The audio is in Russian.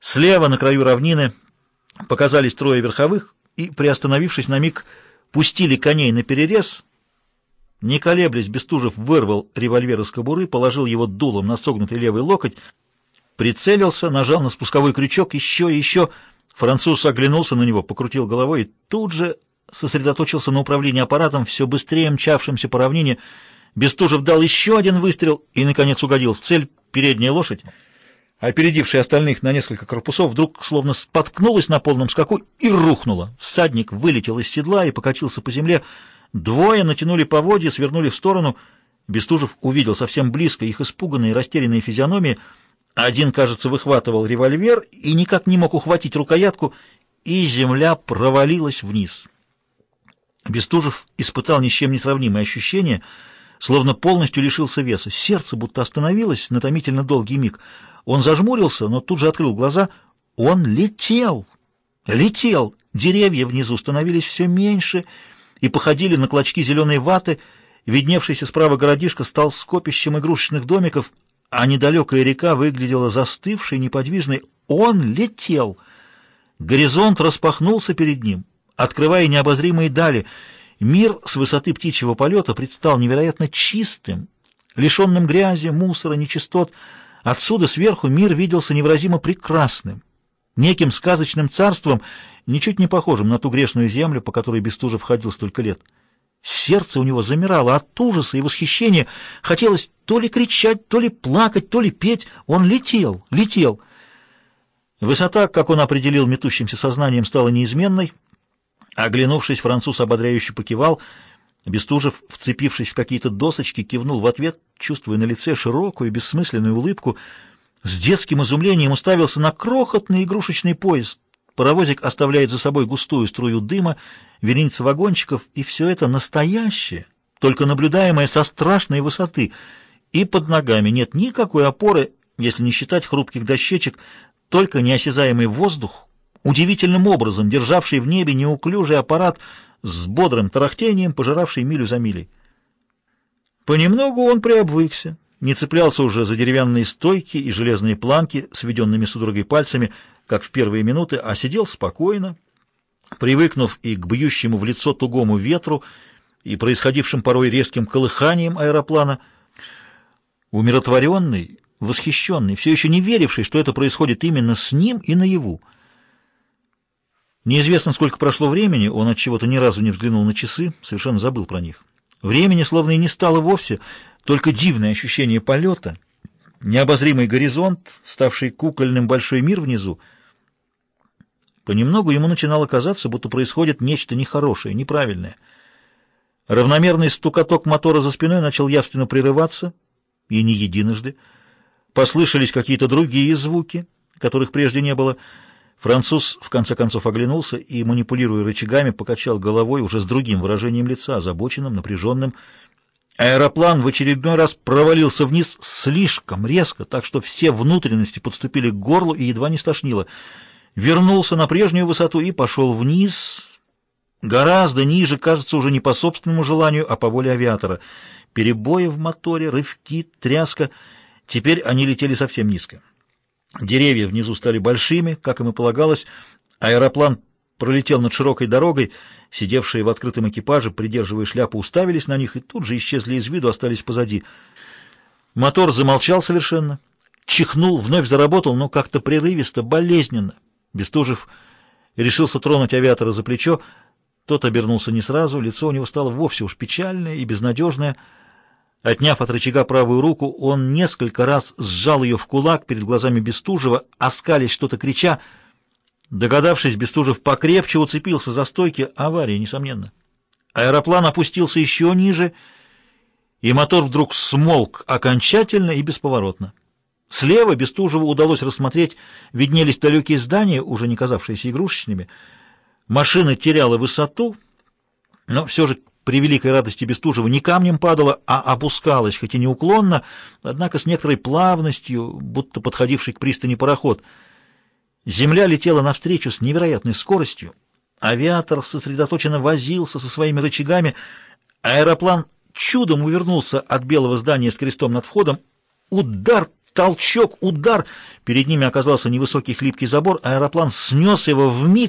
Слева, на краю равнины, показались трое верховых и, приостановившись на миг, пустили коней на перерез. Не колеблясь, Бестужев вырвал револьвер из кобуры, положил его дулом на согнутый левый локоть, прицелился, нажал на спусковой крючок, еще и еще. Француз оглянулся на него, покрутил головой и тут же сосредоточился на управлении аппаратом, все быстрее мчавшимся по равнине. Бестужев дал еще один выстрел и, наконец, угодил в цель передняя лошадь опередившая остальных на несколько корпусов, вдруг словно споткнулась на полном скаку и рухнула. Всадник вылетел из седла и покатился по земле. Двое натянули поводья, свернули в сторону. Бестужев увидел совсем близко их испуганные, растерянные физиономии. Один, кажется, выхватывал револьвер и никак не мог ухватить рукоятку, и земля провалилась вниз. Бестужев испытал ни с чем не сравнимое ощущение, словно полностью лишился веса. Сердце будто остановилось на томительно долгий миг — он зажмурился, но тут же открыл глаза. Он летел! Летел! Деревья внизу становились все меньше и походили на клочки зеленой ваты. Видневшийся справа городишко стал скопищем игрушечных домиков, а недалекая река выглядела застывшей, неподвижной. Он летел! Горизонт распахнулся перед ним, открывая необозримые дали. Мир с высоты птичьего полета предстал невероятно чистым, лишенным грязи, мусора, нечистот, Отсюда сверху мир виделся невыразимо прекрасным, неким сказочным царством, ничуть не похожим на ту грешную землю, по которой Бестужев ходил столько лет. Сердце у него замирало от ужаса и восхищения. Хотелось то ли кричать, то ли плакать, то ли петь. Он летел, летел. Высота, как он определил метущимся сознанием, стала неизменной. Оглянувшись, француз ободряюще покивал — Бестужев, вцепившись в какие-то досочки, кивнул в ответ, чувствуя на лице широкую, бессмысленную улыбку. С детским изумлением уставился на крохотный игрушечный поезд. Паровозик оставляет за собой густую струю дыма, вереница вагончиков, и все это настоящее, только наблюдаемое со страшной высоты. И под ногами нет никакой опоры, если не считать хрупких дощечек, только неосязаемый воздух, удивительным образом державший в небе неуклюжий аппарат — с бодрым тарахтением, пожиравший милю за милей. Понемногу он приобвыкся, не цеплялся уже за деревянные стойки и железные планки, сведенными судорогой пальцами, как в первые минуты, а сидел спокойно, привыкнув и к бьющему в лицо тугому ветру, и происходившим порой резким колыханием аэроплана, умиротворенный, восхищенный, все еще не веривший, что это происходит именно с ним и наяву. Неизвестно, сколько прошло времени, он от чего-то ни разу не взглянул на часы, совершенно забыл про них. Времени словно и не стало вовсе, только дивное ощущение полета, необозримый горизонт, ставший кукольным большой мир внизу. Понемногу ему начинало казаться, будто происходит нечто нехорошее, неправильное. Равномерный стукоток мотора за спиной начал явственно прерываться, и не единожды. Послышались какие-то другие звуки, которых прежде не было — Француз в конце концов оглянулся и, манипулируя рычагами, покачал головой уже с другим выражением лица, озабоченным, напряженным. Аэроплан в очередной раз провалился вниз слишком резко, так что все внутренности подступили к горлу и едва не стошнило. Вернулся на прежнюю высоту и пошел вниз, гораздо ниже, кажется, уже не по собственному желанию, а по воле авиатора. Перебои в моторе, рывки, тряска. Теперь они летели совсем низко. Деревья внизу стали большими, как им и полагалось. Аэроплан пролетел над широкой дорогой. Сидевшие в открытом экипаже, придерживая шляпу, уставились на них и тут же исчезли из виду, остались позади. Мотор замолчал совершенно. Чихнул, вновь заработал, но как-то прерывисто, болезненно. Бестужев решился тронуть авиатора за плечо. Тот обернулся не сразу, лицо у него стало вовсе уж печальное и безнадежное — Отняв от рычага правую руку, он несколько раз сжал ее в кулак перед глазами Бестужева, оскались что-то крича. Догадавшись, Бестужев покрепче уцепился за стойки. Авария, несомненно. Аэроплан опустился еще ниже, и мотор вдруг смолк окончательно и бесповоротно. Слева Бестужеву удалось рассмотреть, виднелись далекие здания, уже не казавшиеся игрушечными. Машина теряла высоту, но все же при великой радости Бестужева не камнем падала, а опускалась, хоть и неуклонно, однако с некоторой плавностью, будто подходивший к пристани пароход. Земля летела навстречу с невероятной скоростью. Авиатор сосредоточенно возился со своими рычагами. Аэроплан чудом увернулся от белого здания с крестом над входом. Удар толчок, удар. Перед ними оказался невысокий хлипкий забор, аэроплан снес его в миг.